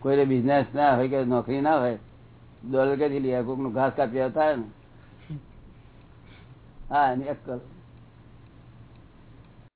કોઈને બિઝનેસ ના હોય કે નોકરી ના હોય ડોલર કેથી લઈ આવે કોઈકનું ઘાસ કાપી આવતા હોય ને. હા, એની અક્કલ.